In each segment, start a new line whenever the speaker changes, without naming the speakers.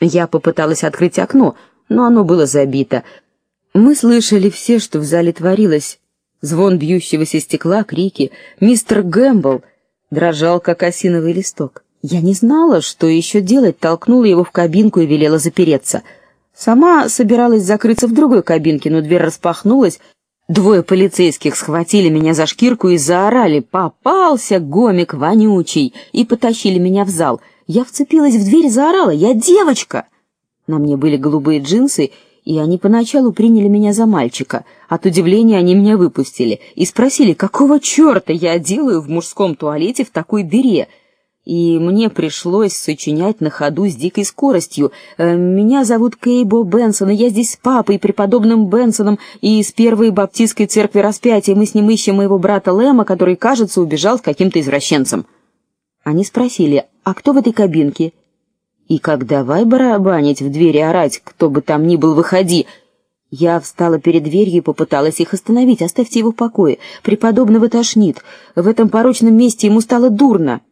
Я попыталась открыть окно, но оно было забито. Мы слышали все, что в зале творилось. Звон бьющегося стекла, крики. Мистер Гэмбл дрожал, как осиновый листок. Я не знала, что еще делать, толкнула его в кабинку и велела запереться. Сама собиралась закрыться в другой кабинке, но дверь распахнулась. Двое полицейских схватили меня за шкирку и заорали: "Попался гомик вонючий!" и потащили меня в зал. Я вцепилась в дверь заорала: "Я девочка!" На мне были голубые джинсы, и они поначалу приняли меня за мальчика. От удивления они меня выпустили и спросили, какого черта я делаю в мужском туалете в такой дыре. И мне пришлось сочинять на ходу с дикой скоростью. Э, меня зовут Кейбо Бенсон, и я здесь с папой, преподобным Бенсоном, и из первой баптистской церкви Распятия. Мы с ним ищем моего брата Лэма, который, кажется, убежал с каким-то извращенцем. Они спросили: "А кто в этой кабинке?" И как давай барабанить в двери орать, кто бы там ни был, выходи. Я встала перед дверью и попыталась их остановить. Оставьте его в покое. Преподобного тошнит. В этом порочном месте ему стало дурно.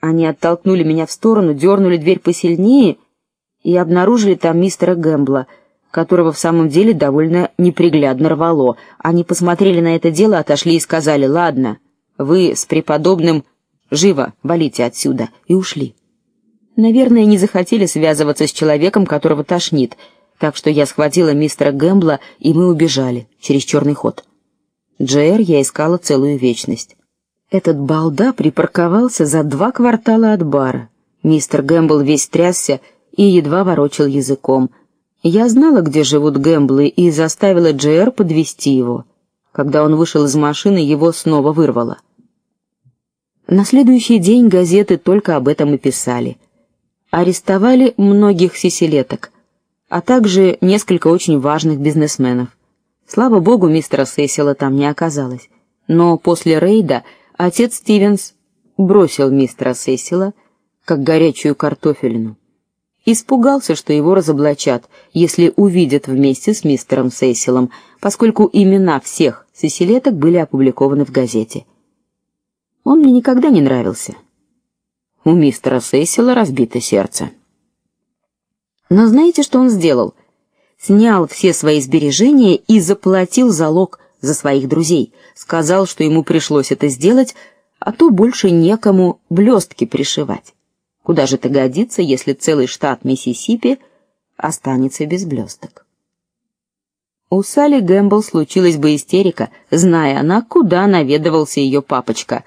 Они оттолкнули меня в сторону, дернули дверь посильнее и обнаружили там мистера Гэмбла, которого в самом деле довольно неприглядно рвало. Они посмотрели на это дело, отошли и сказали: "Ладно, вы с преподобным живо валите отсюда" и ушли. Наверное, не захотели связываться с человеком, которого тошнит, так что я схватила мистера Гэмбла, и мы убежали через черный ход. Джер я искала целую вечность. Этот балда припарковался за два квартала от бара. Мистер Гэмбл весь трясся и едва ворочал языком. Я знала, где живут Гэмблы, и заставила Джер подвести его. Когда он вышел из машины, его снова вырвало. На следующий день газеты только об этом и писали арестовали многих сиселеток, а также несколько очень важных бизнесменов. Слава богу, мистера Сесила там не оказалось. Но после рейда отец Стивенс бросил мистера Сесила как горячую картофелину. Испугался, что его разоблачат, если увидят вместе с мистером Сесилом, поскольку имена всех сиселеток были опубликованы в газете. Он мне никогда не нравился. У мистера Сесила разбито сердце. Но знаете, что он сделал? Снял все свои сбережения и заплатил залог за своих друзей. Сказал, что ему пришлось это сделать, а то больше некому блестки пришивать. Куда же это годится, если целый штат Миссисипи останется без блесток? У Салли Гэмбл случилась бы истерика, зная она, куда наведывался ее папочка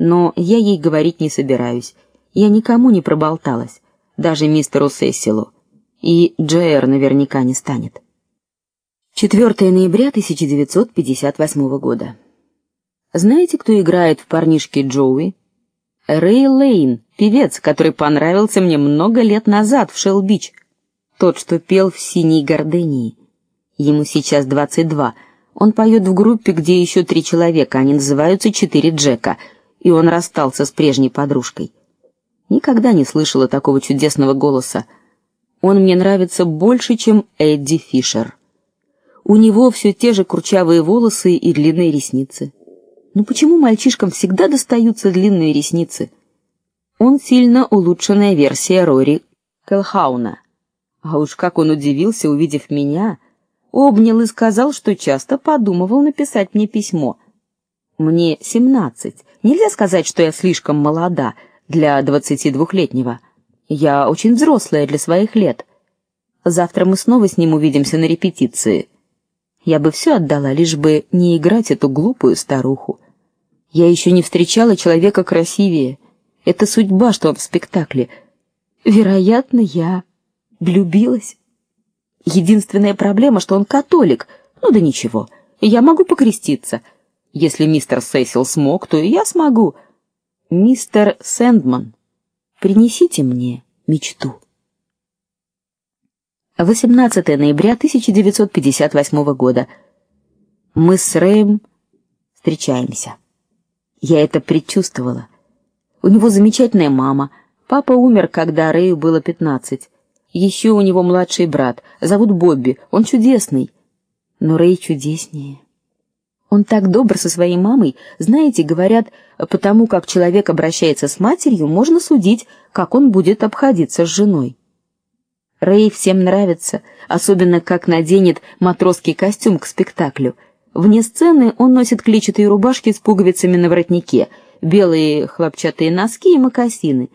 но я ей говорить не собираюсь. Я никому не проболталась, даже мистеру Сесилу. И Джер наверняка не станет. 4 ноября 1958 года. Знаете, кто играет в парнишке Джоуи? Рэй Лейн, певец, который понравился мне много лет назад в Шелл-Бич. Тот, что пел в Синей гордении. Ему сейчас 22. Он поет в группе, где еще три человека, они называются Четыре Джека и он расстался с прежней подружкой. Никогда не слышала такого чудесного голоса. Он мне нравится больше, чем Эдди Фишер. У него все те же курчавые волосы и длинные ресницы. Но почему мальчишкам всегда достаются длинные ресницы? Он сильно улучшенная версия Рори Келхауна. А уж как он удивился, увидев меня, обнял и сказал, что часто подумывал написать мне письмо. Мне семнадцать, Нельзя сказать, что я слишком молода для двадцатидвухлетнего. Я очень взрослая для своих лет. Завтра мы снова с ним увидимся на репетиции. Я бы все отдала, лишь бы не играть эту глупую старуху. Я еще не встречала человека красивее. Это судьба, что он в спектакле. Вероятно, я влюбилась. Единственная проблема, что он католик. Ну да ничего. Я могу покреститься. Если мистер Сесил смог, то и я смогу. Мистер Сэндман, принесите мне мечту. 18 ноября 1958 года. Мы с Рэем встречаемся. Я это предчувствовала. У него замечательная мама. Папа умер, когда Рэю было пятнадцать. Еще у него младший брат, зовут Бобби. Он чудесный. Но Рэй чудеснее. Он так добр со своей мамой, знаете, говорят, потому как человек обращается с матерью, можно судить, как он будет обходиться с женой. Рэй всем нравится, особенно как наденет матросский костюм к спектаклю. Вне сцены он носит клетчатые рубашки с пуговицами на воротнике, белые хлопчатые носки и мокасины,